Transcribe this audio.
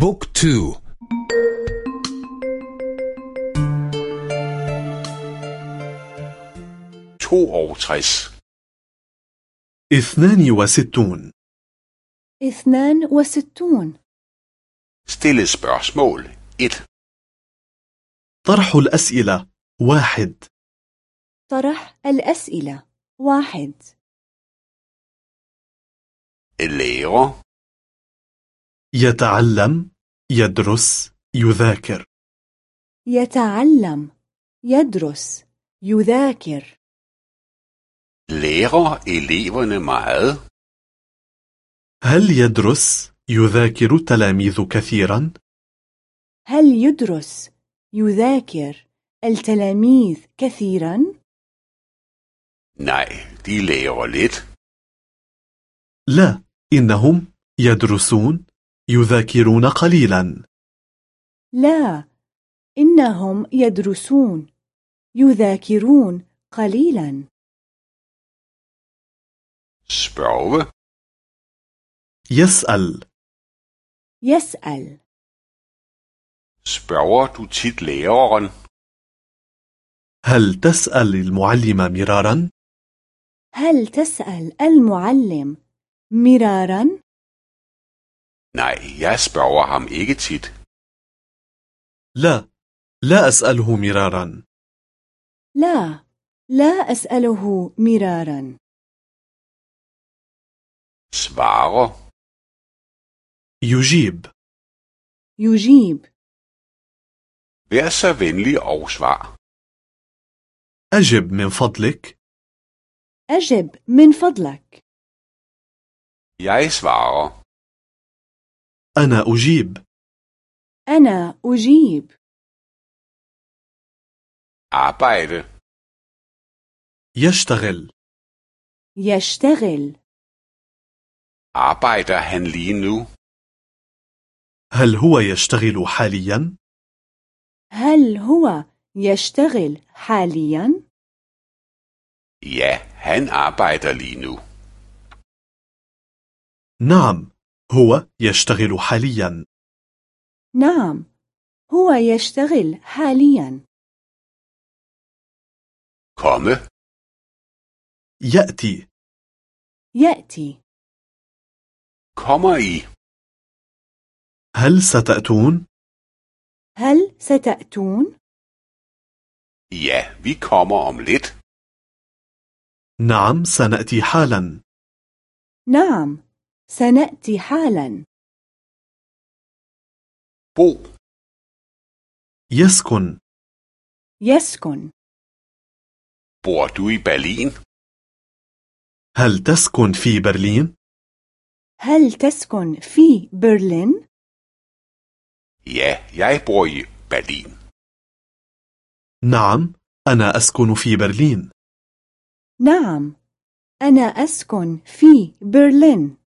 Book two. Two اثنان وستون. اثنان وستون. Stille spørgsmål 1. طرح الأسئلة. واحد. طرح الأسئلة. واحد. Lærer يتعلم يدرس يذاكر يتعلم يدرس يذاكر Lærer eleverne meget? هل يدرس يذاكر التلاميذ كثيرا؟ هل يدرس يذاكر التلاميذ كثيرا؟ Nej, de laver lidt. لا إنهم يدرسون يذاكرون قليلا لا إنهم يدرسون يذاكرون قليلا Spørge يسأل يسأل Spørger du tit læreren? هل تسأل المعلم مرارا؟ هل تسأل المعلم مرارا؟ Nej, jeg spørger ham ikke tit. لا لا أسأله مرارا. لا لا أسأله مرارا. سوار يجيب. يجيب. Vær så venlig og أجب من فضلك. أجب من فضلك. Jeg svarer. أنا أجيب أنا أجيب Arbejde. يشتغل يشتغل Arbejder han lige nu? هل هو يشتغل حاليا؟ هل هو يشتغل حاليا؟ Ja, han arbejder lige nu. نعم هو يشتغل حاليا نعم هو يشتغل حاليا Komme. يأتي يأتي Kommer I? هل ستأتون؟ هل ستأتون؟ Ja, vi kommer om lidt. نعم سنأتي حالا نعم سنأتي حالا Bo. يسكن يسكن Bor du i Berlin? هل تسكن في برلين؟ هل تسكن في برلين؟ Ja, jeg bor i Berlin. نعم أنا أسكن في برلين نعم أنا أسكن في برلين